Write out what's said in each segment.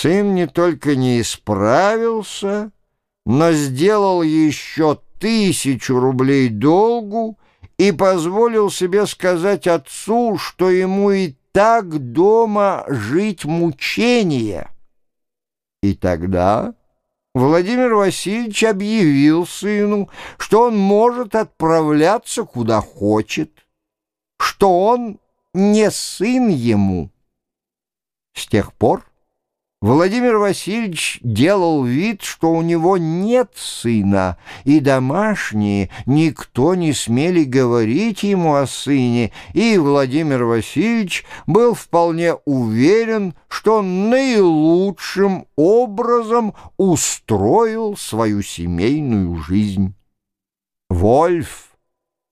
Сын не только не исправился, но сделал еще тысячу рублей долгу и позволил себе сказать отцу, что ему и так дома жить мучение. И тогда Владимир Васильевич объявил сыну, что он может отправляться куда хочет, что он не сын ему. С тех пор Владимир Васильевич делал вид, что у него нет сына, и домашние никто не смели говорить ему о сыне, и Владимир Васильевич был вполне уверен, что наилучшим образом устроил свою семейную жизнь. Вольф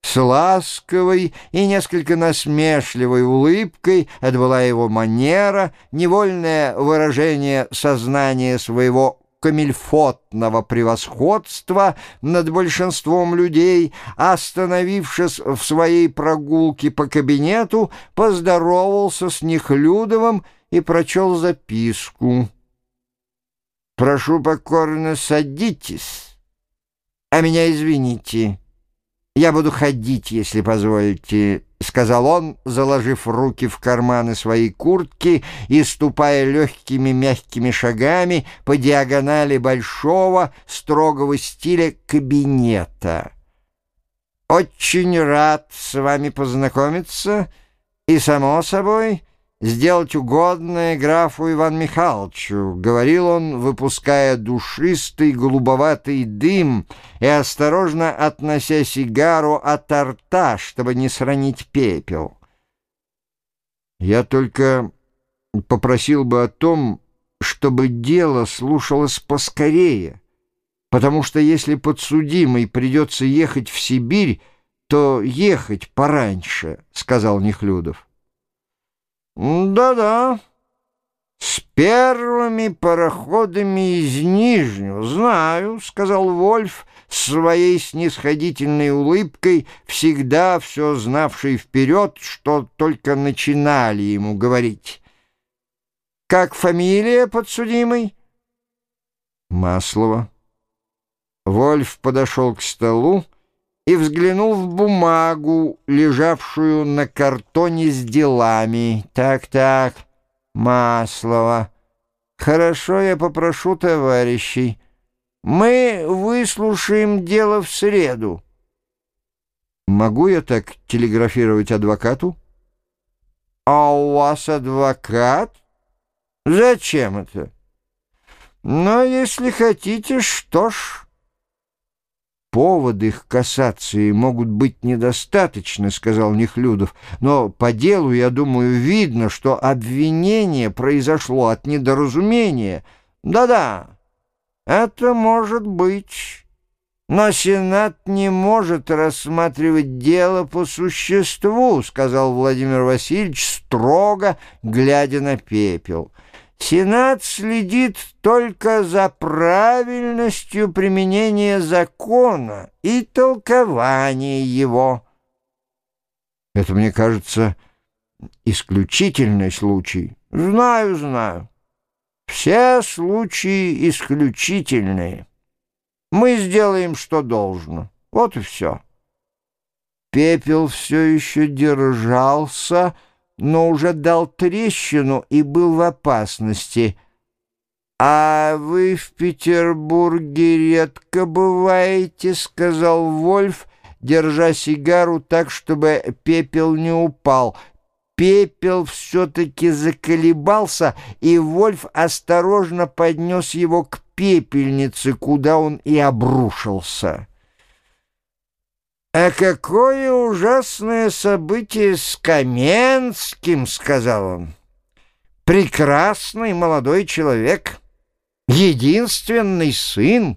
с ласковой и несколько насмешливой улыбкой, это была его манера, невольное выражение сознания своего камельфотного превосходства над большинством людей, остановившись в своей прогулке по кабинету, поздоровался с Нехлюдовым и прочел записку. «Прошу покорно садитесь, а меня извините». «Я буду ходить, если позволите», — сказал он, заложив руки в карманы своей куртки и ступая легкими мягкими шагами по диагонали большого строгого стиля кабинета. «Очень рад с вами познакомиться, и, само собой, сделать угодное графу Иван Михайловичу», — говорил он, выпуская душистый голубоватый дым и осторожно относя сигару от рта, чтобы не сранить пепел. «Я только попросил бы о том, чтобы дело слушалось поскорее, потому что если подсудимый придется ехать в Сибирь, то ехать пораньше», — сказал Нехлюдов. «Да-да, с первыми пароходами из Нижнего, знаю», — сказал Вольф своей снисходительной улыбкой, всегда все знавший вперед, что только начинали ему говорить. «Как фамилия подсудимой?» «Маслова». Вольф подошел к столу, и взглянул в бумагу, лежавшую на картоне с делами. «Так-так, Маслова. Хорошо, я попрошу товарищей. Мы выслушаем дело в среду». «Могу я так телеграфировать адвокату?» «А у вас адвокат? Зачем это?» «Но если хотите, что ж...» поводы к кассации могут быть недостаточны, — сказал Нехлюдов. Но по делу, я думаю, видно, что обвинение произошло от недоразумения. Да-да, это может быть. Но Сенат не может рассматривать дело по существу, — сказал Владимир Васильевич, строго глядя на пепел. Сенат следит только за правильностью применения закона и толкования его. Это, мне кажется, исключительный случай. Знаю, знаю. Все случаи исключительные. Мы сделаем, что должно. Вот и все. Пепел все еще держался, — но уже дал трещину и был в опасности. «А вы в Петербурге редко бываете», — сказал Вольф, держа сигару так, чтобы пепел не упал. Пепел все-таки заколебался, и Вольф осторожно поднес его к пепельнице, куда он и обрушился. «А какое ужасное событие с Каменским!» — сказал он. «Прекрасный молодой человек, единственный сын,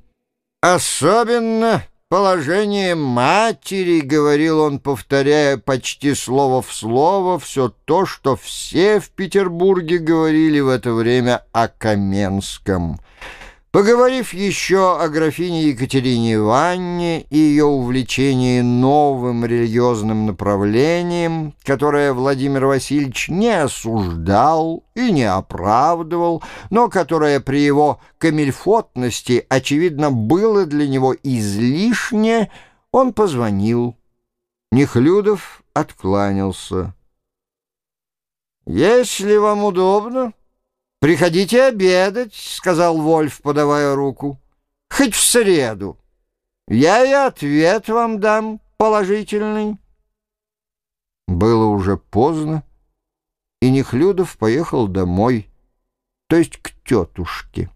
особенно положение матери», — говорил он, повторяя почти слово в слово все то, что все в Петербурге говорили в это время о Каменском — Поговорив еще о графине Екатерине Ивановне и ее увлечении новым религиозным направлением, которое Владимир Васильевич не осуждал и не оправдывал, но которое при его камельфотности, очевидно, было для него излишне, он позвонил. Нехлюдов откланялся. «Если вам удобно...» «Приходите обедать», — сказал Вольф, подавая руку. «Хоть в среду. Я и ответ вам дам положительный». Было уже поздно, и Нехлюдов поехал домой, то есть к тетушке.